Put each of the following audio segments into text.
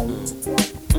Thank you.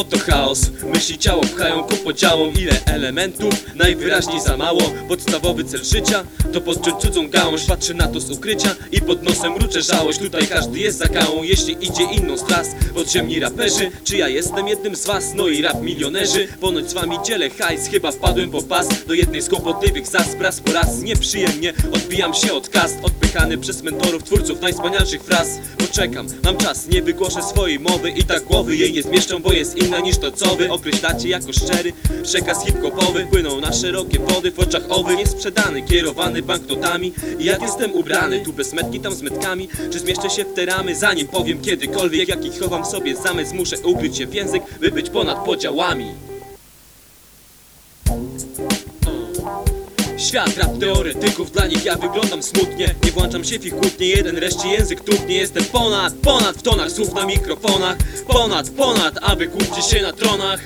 Oto chaos, myśli ciało pchają ku podziałom. Ile elementów, najwyraźniej za mało. Podstawowy cel życia to podciąć cudzą gałąź. Patrzę na to z ukrycia i pod nosem ruczę żałość. Tutaj każdy jest za gałą, jeśli idzie inną z tras. Podziemni raperzy, czy ja jestem jednym z was? No i rap milionerzy, ponoć z wami dzielę hajs. Chyba wpadłem po pas do jednej z kłopotliwych zas Raz po raz nieprzyjemnie odbijam się od kast. Odpychany przez mentorów, twórców najwspanialszych fraz. Poczekam, mam czas, nie wygłoszę swojej mowy I tak głowy jej nie zmieszczą, bo jest inna niż to co wy Określacie jako szczery. Przekaz hip-hopowy Płyną na szerokie wody w oczach owych. Jest sprzedany, kierowany banknotami I jak jestem ubrany, tu bez metki, tam z metkami. Czy zmieszczę się w te ramy, zanim powiem kiedykolwiek Jaki chowam sobie zamysł, muszę ukryć się w język By być ponad podziałami Świat rap teoretyków, dla nich ja wyglądam smutnie. Nie włączam się w ich kłótnie, jeden reszcie język tutnie Jestem. Ponad, ponad w tonach słów na mikrofonach. Ponad, ponad, aby kłócić się na tronach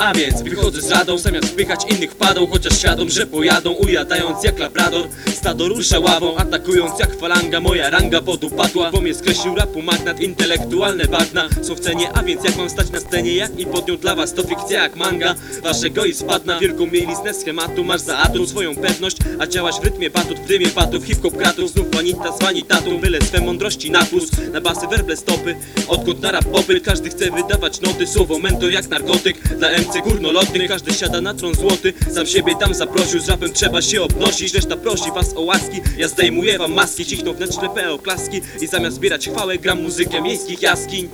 A więc wychodzę z radą, zamiast wpychać innych wpadą Chociaż świadom, że pojadą, ujadając jak labrador. Stado rusza ławą, atakując jak falanga Moja ranga podupadła, bo mnie skreślił rapu magnat Intelektualne bagna. Są w cenie A więc jak mam stać na scenie, jak i podnią dla was To fikcja jak manga, waszego i spadna Wielką mieliznę schematu, masz za atut swoją pewność. A działasz w rytmie batut, w dymie patów Hip-hop kratów, znów vanita z vanitatą Byle swe mądrości na plus, na basy werble stopy. Odkąd na rap popyt, każdy chce wydawać noty. Słowo mentor jak narkotyk, dla MC górnolotnych Każdy siada na tron złoty, sam siebie tam zaprosił Z rapem trzeba się obnosić, reszta prosi was o łaski. Ja zdejmuję wam maski, cichną wnętrzne PO klaski. I zamiast zbierać chwałę, gram muzykę miejskich jaskiń